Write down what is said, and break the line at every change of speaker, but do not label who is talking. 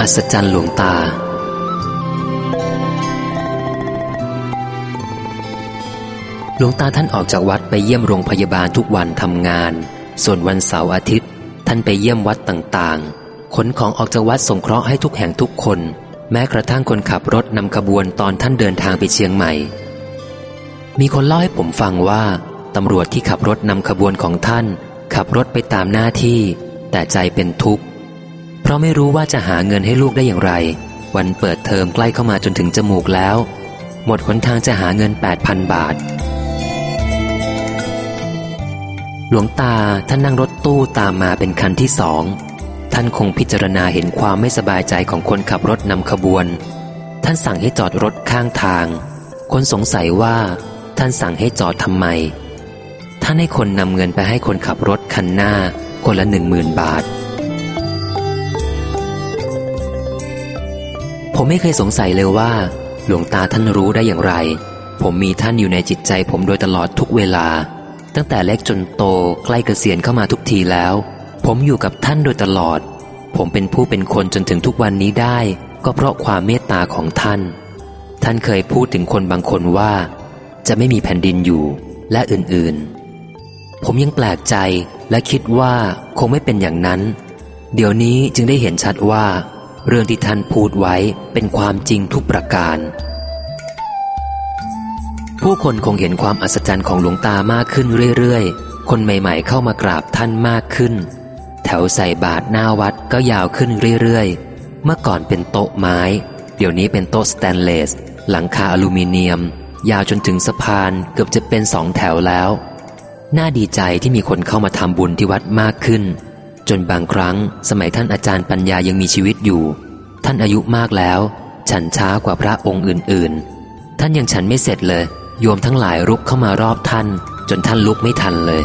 อัศจรรย์หลวงตา หลวงตาท่านออกจากวัดไปเยี่ยมโรงพยาบาลทุกวันทำงาน ส่วนวันเสาร์อาทิตย์ ท่านไปเยี่ยมวัดต่างๆ ขนของออกจากวัดสงเคราะห์ให้ทุกแห่งทุกคน แม้กระทั่งคนขับรถนำขบวนตอนท่านเดินทางไปเชียงใหม่ มีคนเล่าให้ผมฟังว่าตำรวจที่ขับรถนำขบวนของท่าน ขับรถไปตามหน้าที่ แต่ใจเป็นทุกข์ เพราะไม่รู้ว่าจะหาเงินให้ลูกได้อย่างไร วันเปิดเทอมใกล้เข้ามาจนถึงจมูกแล้ว หมดหนทางจะหาเงิน 8,000 บาท หลวงตาท่านนั่งรถตู้ตามมาเป็นคันที่สอง ท่านคงพิจารณาเห็นความไม่สบายใจของคนขับรถนำขบวน ท่านสั่งให้จอดรถข้างทาง คนสงสัยว่า ท่านสั่งให้จอดทำไม ท่านให้คนนำเงินไปให้คนขับรถคันหน้าคนละหนึ่งหมื่นบาท ผมไม่เคยสงสัยเลยว่า หลวงตาท่านรู้ได้อย่างไร ผมมีท่านอยู่ในจิตใจผมโดยตลอดทุกเวลา ตั้งแต่เล็กจนโตใกล้เกษียณเข้ามาทุกทีแล้ว ผมอยู่กับท่านโดยตลอด ผมเป็นผู้เป็นคนจนถึงทุกวันนี้ได้ ก็เพราะความเมตตาของท่าน ท่านเคยพูดถึงคนบางคนว่า จะไม่มีแผ่นดินอยู่และอื่นๆ ผมยังแปลกใจและคิดว่าคงไม่เป็นอย่างนั้น เดี๋ยวนี้จึงได้เห็นชัดว่า เรื่องที่ท่านพูดไว้เป็นความจริงทุกประการ ผู้คนคงเห็นความอัศจรรย์ของหลวงตามากขึ้นเรื่อยๆ คนใหม่ๆ เข้ามากราบท่านมากขึ้น แถวใส่บาทหน้าวัดก็ยาวขึ้นเรื่อยๆ เมื่อก่อนเป็นโต๊ะไม้ เดี๋ยวนี้เป็นโต๊ะสแตนเลส หลังคาอลูมิเนียม ยาวจนถึงสะพานเกือบจะเป็นสองแถวแล้ว น่าดีใจที่มีคนเข้ามาทำบุญที่วัดมากขึ้น จนบางครั้งสมัยท่านอาจารย์ปัญญายังมีชีวิตอยู่ ท่านอายุมากแล้ว ฉันช้ากว่าพระองค์อื่นๆ ท่านยังฉันไม่เสร็จเลย โยมทั้งหลายรุกเข้ามารอบท่าน จนท่านลุกไม่ทันเลย